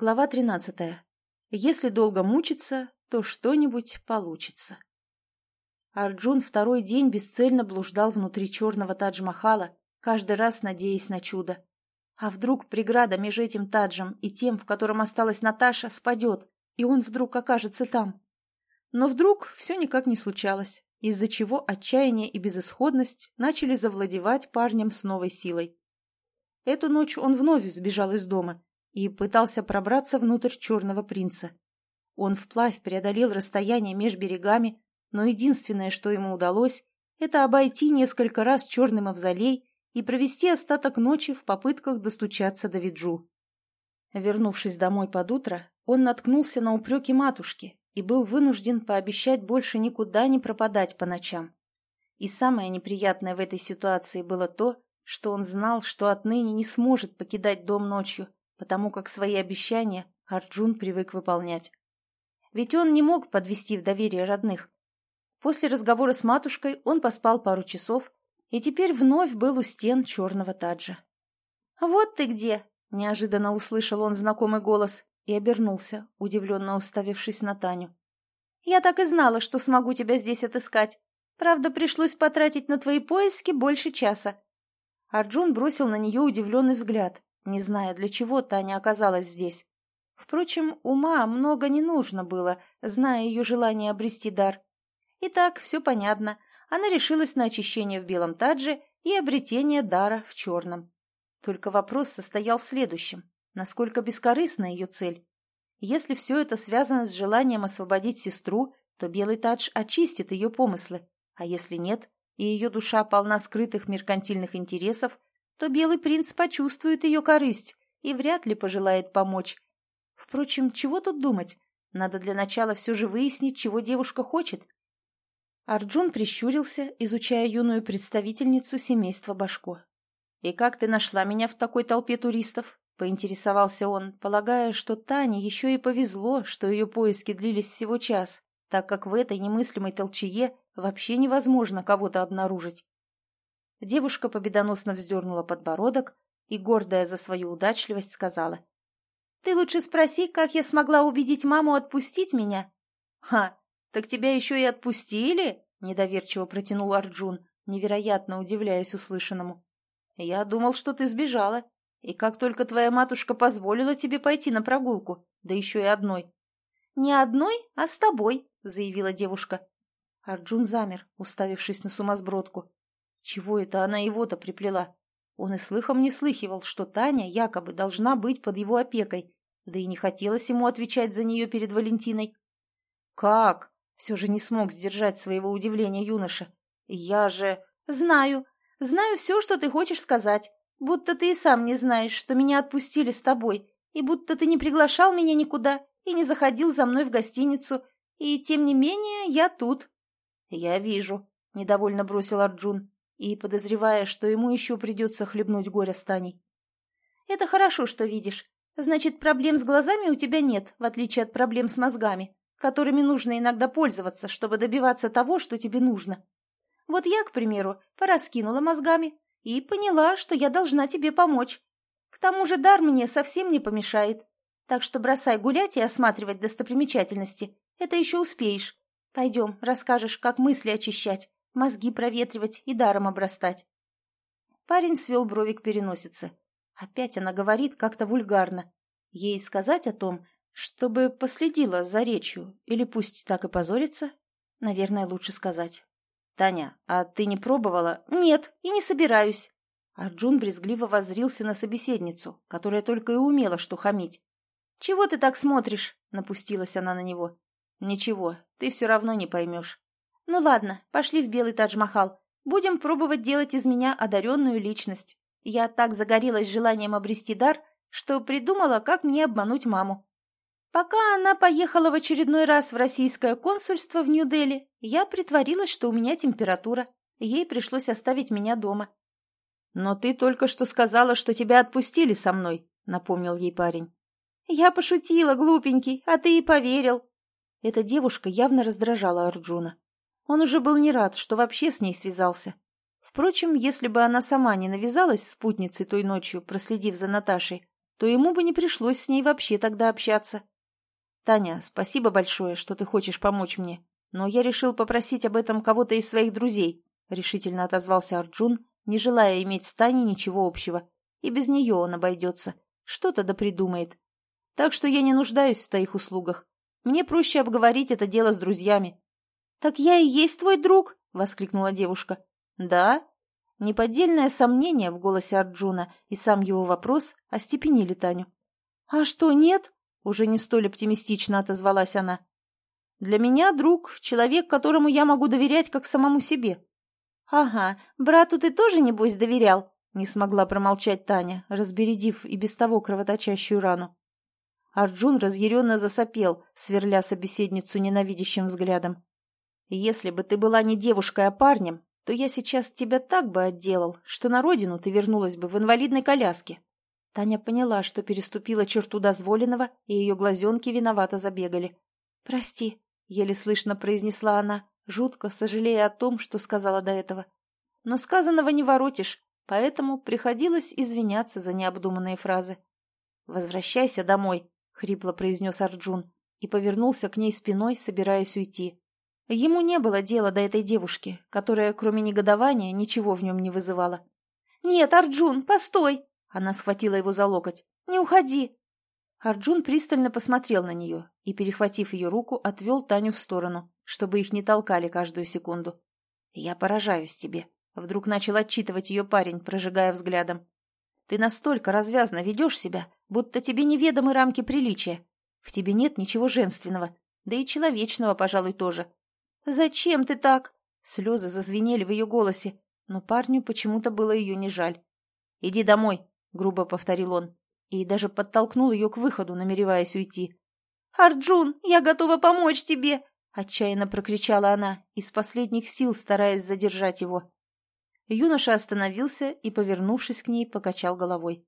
Глава 13. Если долго мучиться, то что-нибудь получится. Арджун второй день бесцельно блуждал внутри черного Тадж-Махала, каждый раз надеясь на чудо. А вдруг преграда между этим Таджем и тем, в котором осталась Наташа, спадет, и он вдруг окажется там? Но вдруг все никак не случалось, из-за чего отчаяние и безысходность начали завладевать парнем с новой силой. Эту ночь он вновь сбежал из дома и пытался пробраться внутрь черного принца. Он вплавь преодолел расстояние между берегами, но единственное, что ему удалось, это обойти несколько раз черный мавзолей и провести остаток ночи в попытках достучаться до Виджу. Вернувшись домой под утро, он наткнулся на упреки матушки и был вынужден пообещать больше никуда не пропадать по ночам. И самое неприятное в этой ситуации было то, что он знал, что отныне не сможет покидать дом ночью, потому как свои обещания Арджун привык выполнять. Ведь он не мог подвести в доверие родных. После разговора с матушкой он поспал пару часов и теперь вновь был у стен черного таджа. «Вот ты где!» — неожиданно услышал он знакомый голос и обернулся, удивленно уставившись на Таню. «Я так и знала, что смогу тебя здесь отыскать. Правда, пришлось потратить на твои поиски больше часа. Арджун бросил на нее удивленный взгляд, не зная, для чего Таня оказалась здесь. Впрочем, ума много не нужно было, зная ее желание обрести дар. Итак, все понятно. Она решилась на очищение в белом тадже и обретение дара в черном. Только вопрос состоял в следующем. Насколько бескорыстна ее цель? Если все это связано с желанием освободить сестру, то белый тадж очистит ее помыслы, а если нет, и ее душа полна скрытых меркантильных интересов, то белый принц почувствует ее корысть и вряд ли пожелает помочь. Впрочем, чего тут думать? Надо для начала все же выяснить, чего девушка хочет. Арджун прищурился, изучая юную представительницу семейства Башко. «И как ты нашла меня в такой толпе туристов?» — поинтересовался он, полагая, что Тане еще и повезло, что ее поиски длились всего час, так как в этой немыслимой толчее вообще невозможно кого-то обнаружить. Девушка победоносно вздернула подбородок и, гордая за свою удачливость, сказала. «Ты лучше спроси, как я смогла убедить маму отпустить меня?» «Ха, так тебя еще и отпустили?» — недоверчиво протянул Арджун, невероятно удивляясь услышанному. «Я думал, что ты сбежала, и как только твоя матушка позволила тебе пойти на прогулку, да еще и одной». «Не одной, а с тобой», — заявила девушка. Арджун замер, уставившись на сумасбродку. Чего это она его-то приплела? Он и слыхом не слыхивал, что Таня якобы должна быть под его опекой, да и не хотелось ему отвечать за нее перед Валентиной. «Как?» — все же не смог сдержать своего удивления юноша. «Я же...» «Знаю. Знаю все, что ты хочешь сказать. Будто ты и сам не знаешь, что меня отпустили с тобой, и будто ты не приглашал меня никуда и не заходил за мной в гостиницу, и, тем не менее, я тут». «Я вижу», — недовольно бросил Арджун, и подозревая, что ему еще придется хлебнуть горя с Таней. «Это хорошо, что видишь. Значит, проблем с глазами у тебя нет, в отличие от проблем с мозгами, которыми нужно иногда пользоваться, чтобы добиваться того, что тебе нужно. Вот я, к примеру, пораскинула мозгами и поняла, что я должна тебе помочь. К тому же дар мне совсем не помешает. Так что бросай гулять и осматривать достопримечательности. Это еще успеешь. Пойдем, расскажешь, как мысли очищать, мозги проветривать и даром обрастать. Парень свел брови к переносице. Опять она говорит как-то вульгарно. Ей сказать о том, чтобы последила за речью, или пусть так и позорится? Наверное, лучше сказать. «Таня, а ты не пробовала?» «Нет, и не собираюсь». Арджун брезгливо воззрился на собеседницу, которая только и умела что хамить. «Чего ты так смотришь?» — напустилась она на него. «Ничего, ты все равно не поймешь». «Ну ладно, пошли в Белый Тадж-Махал. Будем пробовать делать из меня одаренную личность. Я так загорелась желанием обрести дар, что придумала, как мне обмануть маму. Пока она поехала в очередной раз в российское консульство в Нью-Дели, я притворилась, что у меня температура. Ей пришлось оставить меня дома. «Но ты только что сказала, что тебя отпустили со мной», — напомнил ей парень. «Я пошутила, глупенький, а ты и поверил», эта девушка явно раздражала Арджуна. Он уже был не рад, что вообще с ней связался. Впрочем, если бы она сама не навязалась спутницей той ночью, проследив за Наташей, то ему бы не пришлось с ней вообще тогда общаться. «Таня, спасибо большое, что ты хочешь помочь мне, но я решил попросить об этом кого-то из своих друзей», — решительно отозвался Арджун, не желая иметь с Таней ничего общего. И без нее он обойдется. Что-то да придумает. Так что я не нуждаюсь в твоих услугах. Мне проще обговорить это дело с друзьями. — Так я и есть твой друг? — воскликнула девушка. — Да. Неподдельное сомнение в голосе Арджуна и сам его вопрос остепенили Таню. — А что, нет? — уже не столь оптимистично отозвалась она. — Для меня друг — человек, которому я могу доверять как самому себе. — Ага, брату ты тоже, небось, доверял? — не смогла промолчать Таня, разбередив и без того кровоточащую рану. Арджун разъяренно засопел, сверля собеседницу ненавидящим взглядом. «Если бы ты была не девушкой, а парнем, то я сейчас тебя так бы отделал, что на родину ты вернулась бы в инвалидной коляске». Таня поняла, что переступила черту дозволенного, и ее глазенки виновато забегали. «Прости», — еле слышно произнесла она, жутко сожалея о том, что сказала до этого. Но сказанного не воротишь, поэтому приходилось извиняться за необдуманные фразы. «Возвращайся домой», — хрипло произнес Арджун и повернулся к ней спиной, собираясь уйти. Ему не было дела до этой девушки, которая, кроме негодования, ничего в нем не вызывала. «Нет, Арджун, постой!» Она схватила его за локоть. «Не уходи!» Арджун пристально посмотрел на нее и, перехватив ее руку, отвел Таню в сторону, чтобы их не толкали каждую секунду. «Я поражаюсь тебе», — вдруг начал отчитывать ее парень, прожигая взглядом. «Ты настолько развязно ведешь себя, будто тебе неведомы рамки приличия. В тебе нет ничего женственного, да и человечного, пожалуй, тоже. Зачем ты так?» Слезы зазвенели в ее голосе, но парню почему-то было ее не жаль. «Иди домой», — грубо повторил он, и даже подтолкнул ее к выходу, намереваясь уйти. «Арджун, я готова помочь тебе!» — отчаянно прокричала она, из последних сил стараясь задержать его. Юноша остановился и, повернувшись к ней, покачал головой.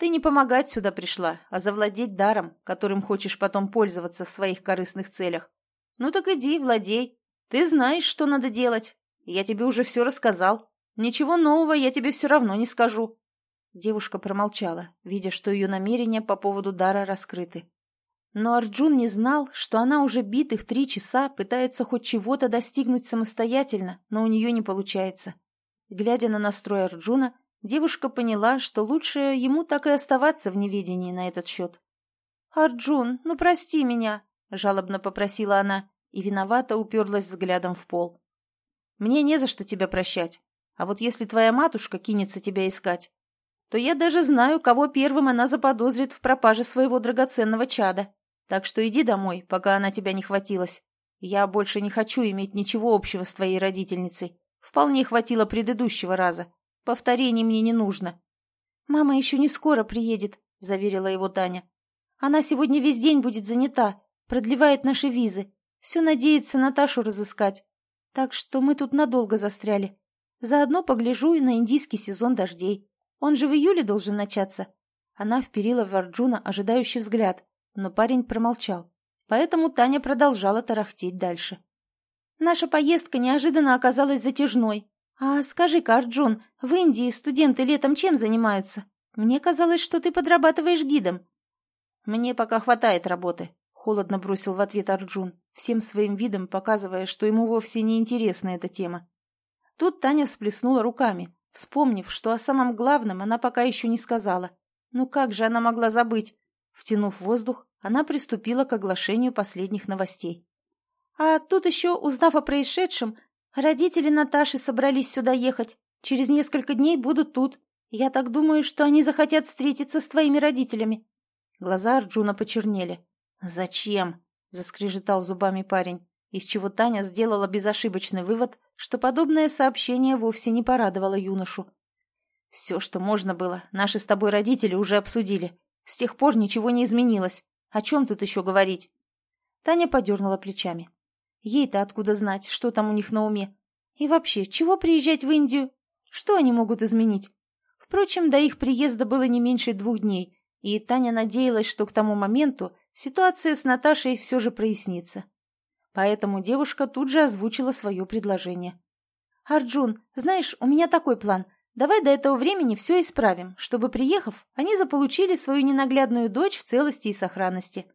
Ты не помогать сюда пришла, а завладеть даром, которым хочешь потом пользоваться в своих корыстных целях. Ну так иди, владей. Ты знаешь, что надо делать. Я тебе уже все рассказал. Ничего нового я тебе все равно не скажу. Девушка промолчала, видя, что ее намерения по поводу дара раскрыты. Но Арджун не знал, что она уже битых три часа пытается хоть чего-то достигнуть самостоятельно, но у нее не получается. Глядя на настрой Арджуна, Девушка поняла, что лучше ему так и оставаться в неведении на этот счет. «Арджун, ну прости меня!» — жалобно попросила она и виновато уперлась взглядом в пол. «Мне не за что тебя прощать. А вот если твоя матушка кинется тебя искать, то я даже знаю, кого первым она заподозрит в пропаже своего драгоценного чада. Так что иди домой, пока она тебя не хватилась. Я больше не хочу иметь ничего общего с твоей родительницей. Вполне хватило предыдущего раза. Повторений мне не нужно. «Мама еще не скоро приедет», — заверила его Таня. «Она сегодня весь день будет занята, продлевает наши визы. Все надеется Наташу разыскать. Так что мы тут надолго застряли. Заодно погляжу и на индийский сезон дождей. Он же в июле должен начаться». Она вперила в Арджуна ожидающий взгляд, но парень промолчал. Поэтому Таня продолжала тарахтеть дальше. Наша поездка неожиданно оказалась затяжной, «А скажи-ка, Арджун, в Индии студенты летом чем занимаются? Мне казалось, что ты подрабатываешь гидом». «Мне пока хватает работы», — холодно бросил в ответ Арджун, всем своим видом показывая, что ему вовсе не интересна эта тема. Тут Таня всплеснула руками, вспомнив, что о самом главном она пока еще не сказала. Ну как же она могла забыть? Втянув воздух, она приступила к оглашению последних новостей. А тут еще, узнав о происшедшем, Родители Наташи собрались сюда ехать. Через несколько дней будут тут. Я так думаю, что они захотят встретиться с твоими родителями». Глаза Арджуна почернели. «Зачем?» — заскрежетал зубами парень, из чего Таня сделала безошибочный вывод, что подобное сообщение вовсе не порадовало юношу. «Все, что можно было, наши с тобой родители уже обсудили. С тех пор ничего не изменилось. О чем тут еще говорить?» Таня подернула плечами. Ей-то откуда знать, что там у них на уме? И вообще, чего приезжать в Индию? Что они могут изменить? Впрочем, до их приезда было не меньше двух дней, и Таня надеялась, что к тому моменту ситуация с Наташей все же прояснится. Поэтому девушка тут же озвучила свое предложение. «Арджун, знаешь, у меня такой план. Давай до этого времени все исправим, чтобы, приехав, они заполучили свою ненаглядную дочь в целости и сохранности».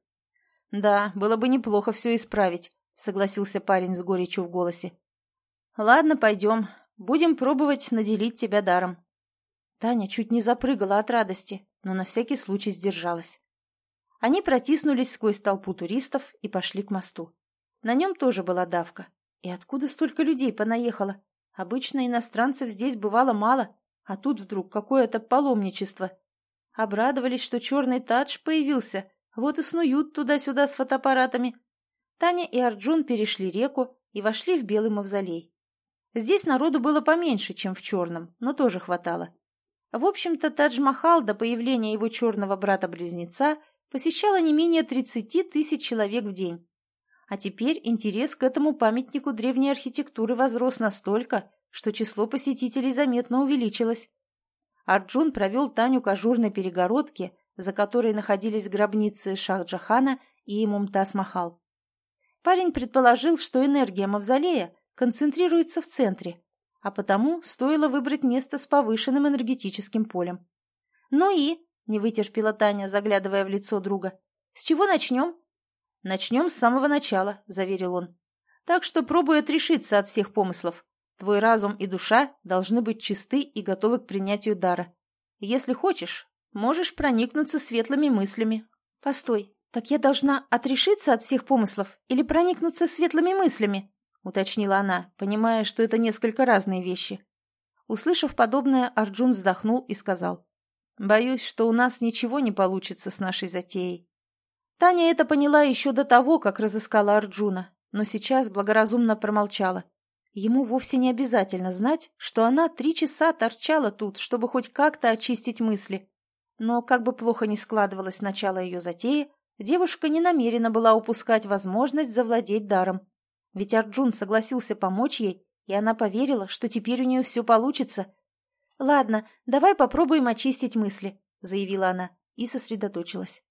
«Да, было бы неплохо все исправить», — согласился парень с горечью в голосе. «Ладно, пойдем. Будем пробовать наделить тебя даром». Таня чуть не запрыгала от радости, но на всякий случай сдержалась. Они протиснулись сквозь толпу туристов и пошли к мосту. На нем тоже была давка. И откуда столько людей понаехало? Обычно иностранцев здесь бывало мало, а тут вдруг какое-то паломничество. Обрадовались, что черный тадж появился, вот и снуют туда-сюда с фотоаппаратами. Таня и Арджун перешли реку и вошли в Белый мавзолей. Здесь народу было поменьше, чем в черном, но тоже хватало. В общем-то, Тадж-Махал до появления его черного брата-близнеца посещало не менее 30 тысяч человек в день. А теперь интерес к этому памятнику древней архитектуры возрос настолько, что число посетителей заметно увеличилось. Арджун провел Таню к ажурной перегородке, за которой находились гробницы Шахджахана и Мумтаз-Махал. Парень предположил, что энергия мавзолея концентрируется в центре, а потому стоило выбрать место с повышенным энергетическим полем. «Ну и?» — не вытерпела Таня, заглядывая в лицо друга. «С чего начнем?» «Начнем с самого начала», — заверил он. «Так что пробуй отрешиться от всех помыслов. Твой разум и душа должны быть чисты и готовы к принятию дара. Если хочешь, можешь проникнуться светлыми мыслями. Постой, так я должна отрешиться от всех помыслов или проникнуться светлыми мыслями?» уточнила она, понимая, что это несколько разные вещи. Услышав подобное, Арджун вздохнул и сказал, «Боюсь, что у нас ничего не получится с нашей затеей». Таня это поняла еще до того, как разыскала Арджуна, но сейчас благоразумно промолчала. Ему вовсе не обязательно знать, что она три часа торчала тут, чтобы хоть как-то очистить мысли. Но как бы плохо ни складывалось начало ее затеи, девушка не намерена была упускать возможность завладеть даром. Ведь Арджун согласился помочь ей, и она поверила, что теперь у нее все получится. «Ладно, давай попробуем очистить мысли», — заявила она и сосредоточилась.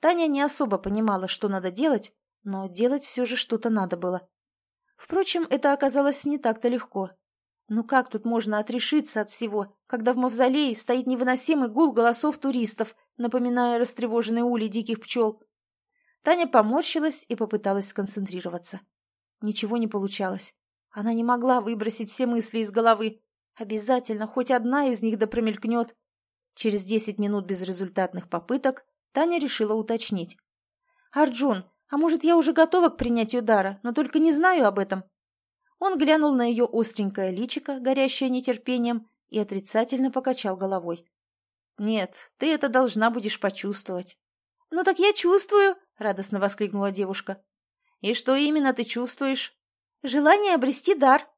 Таня не особо понимала, что надо делать, но делать все же что-то надо было. Впрочем, это оказалось не так-то легко. Ну как тут можно отрешиться от всего, когда в мавзолее стоит невыносимый гул голосов туристов, напоминая растревоженный улей диких пчел? Таня поморщилась и попыталась сконцентрироваться. Ничего не получалось. Она не могла выбросить все мысли из головы. Обязательно хоть одна из них да промелькнет. Через десять минут безрезультатных попыток Таня решила уточнить. «Арджун, а может, я уже готова к принятию дара, но только не знаю об этом?» Он глянул на ее остренькое личико, горящее нетерпением, и отрицательно покачал головой. «Нет, ты это должна будешь почувствовать». «Ну так я чувствую!» — радостно воскликнула девушка. «И что именно ты чувствуешь?» «Желание обрести дар».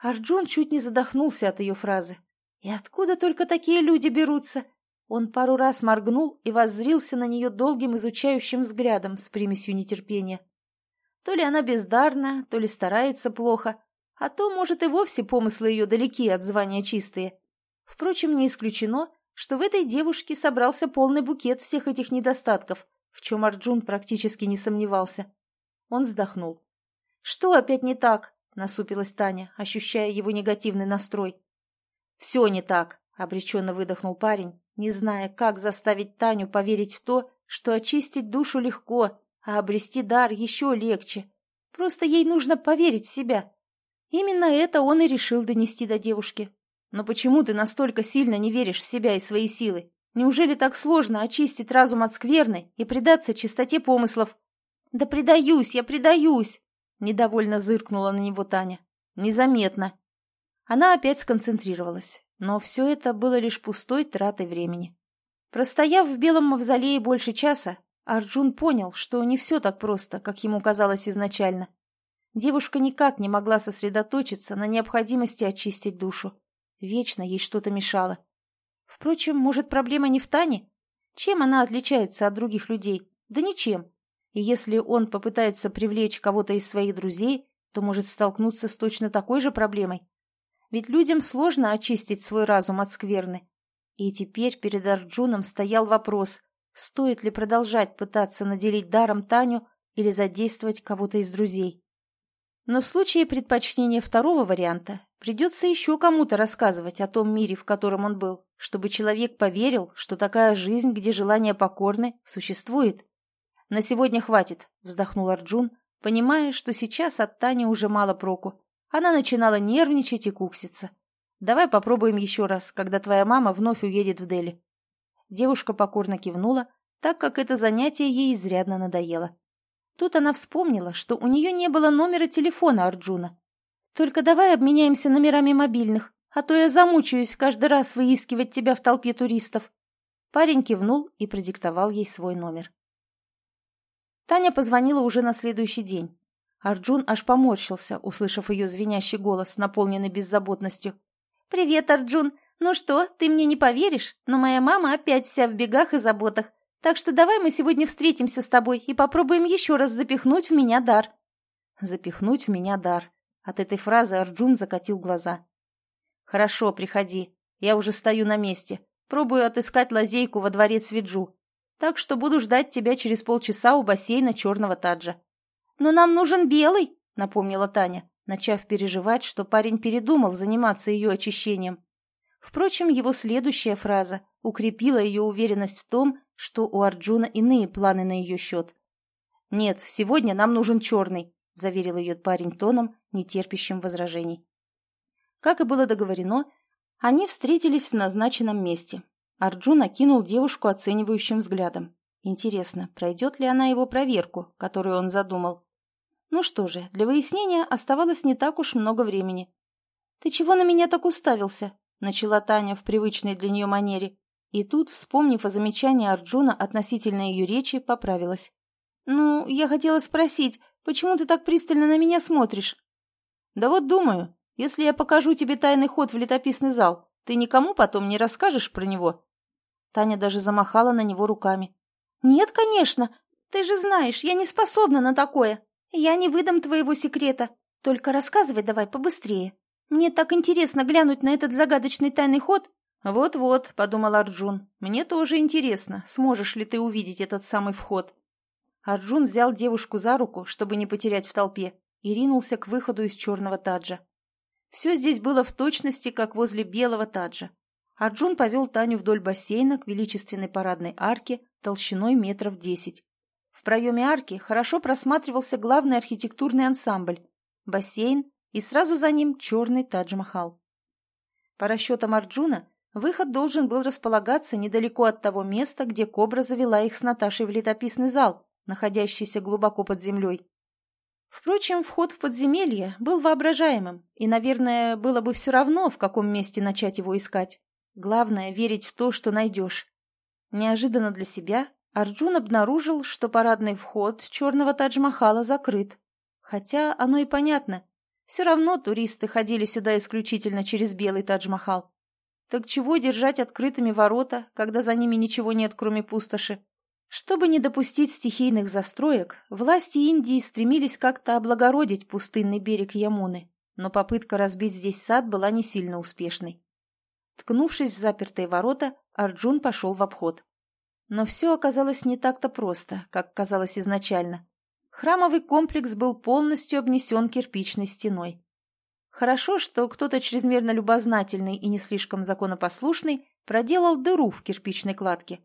Арджун чуть не задохнулся от ее фразы. «И откуда только такие люди берутся?» Он пару раз моргнул и воззрился на нее долгим изучающим взглядом с примесью нетерпения. То ли она бездарна, то ли старается плохо, а то, может, и вовсе помыслы ее далеки от звания чистые. Впрочем, не исключено, что в этой девушке собрался полный букет всех этих недостатков, в чем Арджун практически не сомневался. Он вздохнул. «Что опять не так?» — насупилась Таня, ощущая его негативный настрой. «Все не так», — обреченно выдохнул парень, не зная, как заставить Таню поверить в то, что очистить душу легко, а обрести дар еще легче. Просто ей нужно поверить в себя. Именно это он и решил донести до девушки. «Но почему ты настолько сильно не веришь в себя и свои силы? Неужели так сложно очистить разум от скверны и предаться чистоте помыслов?» «Да предаюсь, я предаюсь!» Недовольно зыркнула на него Таня. «Незаметно». Она опять сконцентрировалась, но все это было лишь пустой тратой времени. Простояв в белом мавзолее больше часа, Арджун понял, что не все так просто, как ему казалось изначально. Девушка никак не могла сосредоточиться на необходимости очистить душу. Вечно ей что-то мешало. Впрочем, может, проблема не в Тане? Чем она отличается от других людей? Да ничем. И если он попытается привлечь кого-то из своих друзей, то может столкнуться с точно такой же проблемой. Ведь людям сложно очистить свой разум от скверны. И теперь перед Арджуном стоял вопрос, стоит ли продолжать пытаться наделить даром Таню или задействовать кого-то из друзей. Но в случае предпочтения второго варианта Придется еще кому-то рассказывать о том мире, в котором он был, чтобы человек поверил, что такая жизнь, где желания покорны, существует. «На сегодня хватит», — вздохнул Арджун, понимая, что сейчас от Тани уже мало проку. Она начинала нервничать и кукситься. «Давай попробуем еще раз, когда твоя мама вновь уедет в Дели». Девушка покорно кивнула, так как это занятие ей изрядно надоело. Тут она вспомнила, что у нее не было номера телефона Арджуна. «Только давай обменяемся номерами мобильных, а то я замучаюсь каждый раз выискивать тебя в толпе туристов». Парень кивнул и продиктовал ей свой номер. Таня позвонила уже на следующий день. Арджун аж поморщился, услышав ее звенящий голос, наполненный беззаботностью. «Привет, Арджун! Ну что, ты мне не поверишь, но моя мама опять вся в бегах и заботах. Так что давай мы сегодня встретимся с тобой и попробуем еще раз запихнуть в меня дар». «Запихнуть в меня дар». От этой фразы Арджун закатил глаза. «Хорошо, приходи. Я уже стою на месте. Пробую отыскать лазейку во дворец Виджу так что буду ждать тебя через полчаса у бассейна Черного Таджа». «Но нам нужен белый», — напомнила Таня, начав переживать, что парень передумал заниматься ее очищением. Впрочем, его следующая фраза укрепила ее уверенность в том, что у Арджуна иные планы на ее счет. «Нет, сегодня нам нужен черный», — заверил ее парень тоном, нетерпящим возражений. Как и было договорено, они встретились в назначенном месте, Арджун окинул девушку оценивающим взглядом. Интересно, пройдет ли она его проверку, которую он задумал? Ну что же, для выяснения оставалось не так уж много времени. «Ты чего на меня так уставился?» — начала Таня в привычной для нее манере. И тут, вспомнив о замечании Арджуна относительно ее речи, поправилась. «Ну, я хотела спросить, почему ты так пристально на меня смотришь?» «Да вот думаю, если я покажу тебе тайный ход в летописный зал, ты никому потом не расскажешь про него?» Таня даже замахала на него руками. «Нет, конечно. Ты же знаешь, я не способна на такое. Я не выдам твоего секрета. Только рассказывай давай побыстрее. Мне так интересно глянуть на этот загадочный тайный ход». «Вот-вот», — подумал Арджун, — «мне тоже интересно, сможешь ли ты увидеть этот самый вход». Арджун взял девушку за руку, чтобы не потерять в толпе, и ринулся к выходу из черного таджа. Все здесь было в точности, как возле белого таджа. Арджун повел Таню вдоль бассейна к величественной парадной арке толщиной метров десять. В проеме арки хорошо просматривался главный архитектурный ансамбль – бассейн и сразу за ним черный Тадж-Махал. По расчетам Арджуна, выход должен был располагаться недалеко от того места, где Кобра завела их с Наташей в летописный зал, находящийся глубоко под землей. Впрочем, вход в подземелье был воображаемым, и, наверное, было бы все равно, в каком месте начать его искать. Главное — верить в то, что найдешь. Неожиданно для себя Арджун обнаружил, что парадный вход черного Тадж-Махала закрыт. Хотя оно и понятно. Все равно туристы ходили сюда исключительно через белый Тадж-Махал. Так чего держать открытыми ворота, когда за ними ничего нет, кроме пустоши? Чтобы не допустить стихийных застроек, власти Индии стремились как-то облагородить пустынный берег Ямуны, но попытка разбить здесь сад была не сильно успешной. Ткнувшись в запертые ворота, Арджун пошел в обход. Но все оказалось не так-то просто, как казалось изначально. Храмовый комплекс был полностью обнесен кирпичной стеной. Хорошо, что кто-то чрезмерно любознательный и не слишком законопослушный проделал дыру в кирпичной кладке.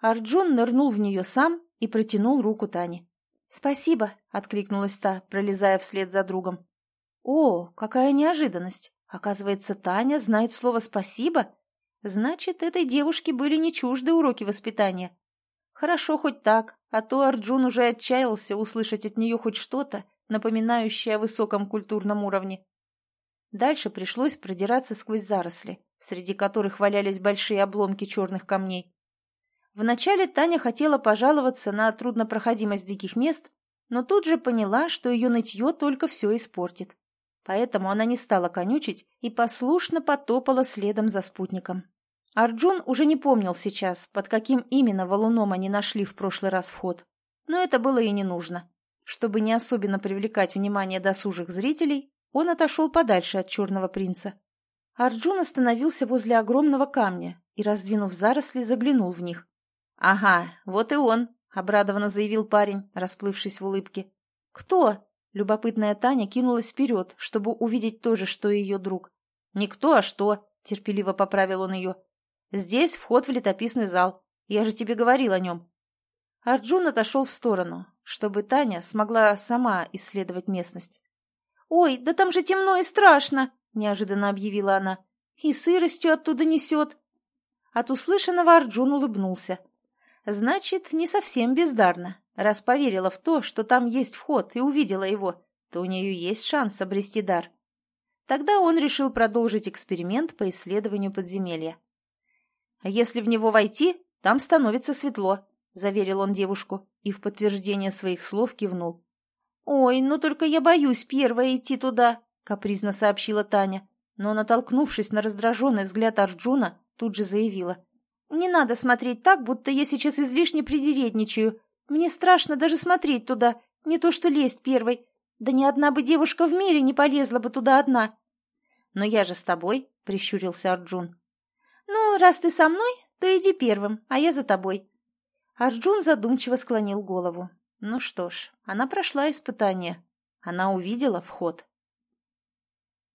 Арджун нырнул в нее сам и протянул руку Тане. «Спасибо», — откликнулась та, пролезая вслед за другом. «О, какая неожиданность! Оказывается, Таня знает слово «спасибо»? Значит, этой девушке были не чужды уроки воспитания. Хорошо хоть так, а то Арджун уже отчаялся услышать от нее хоть что-то, напоминающее о высоком культурном уровне. Дальше пришлось продираться сквозь заросли, среди которых валялись большие обломки черных камней. Вначале Таня хотела пожаловаться на труднопроходимость диких мест, но тут же поняла, что ее нытье только все испортит. Поэтому она не стала конючить и послушно потопала следом за спутником. Арджун уже не помнил сейчас, под каким именно валуном они нашли в прошлый раз вход. Но это было и не нужно. Чтобы не особенно привлекать внимание досужих зрителей, он отошел подальше от черного принца. Арджун остановился возле огромного камня и, раздвинув заросли, заглянул в них. «Ага, вот и он», — обрадованно заявил парень, расплывшись в улыбке. «Кто?» Любопытная Таня кинулась вперед, чтобы увидеть то же, что и ее друг. «Никто, а что?» — терпеливо поправил он ее. «Здесь вход в летописный зал. Я же тебе говорил о нем». Арджун отошел в сторону, чтобы Таня смогла сама исследовать местность. «Ой, да там же темно и страшно!» — неожиданно объявила она. «И сыростью оттуда несет!» От услышанного Арджун улыбнулся. «Значит, не совсем бездарно. Раз поверила в то, что там есть вход, и увидела его, то у нее есть шанс обрести дар». Тогда он решил продолжить эксперимент по исследованию подземелья. «Если в него войти, там становится светло», — заверил он девушку и в подтверждение своих слов кивнул. «Ой, ну только я боюсь первая идти туда», — капризно сообщила Таня, но, натолкнувшись на раздраженный взгляд Арджуна, тут же заявила. «Не надо смотреть так, будто я сейчас излишне привередничаю. Мне страшно даже смотреть туда, не то что лезть первой. Да ни одна бы девушка в мире не полезла бы туда одна». «Но я же с тобой», — прищурился Арджун. «Ну, раз ты со мной, то иди первым, а я за тобой», Арджун задумчиво склонил голову. Ну что ж, она прошла испытание. Она увидела вход.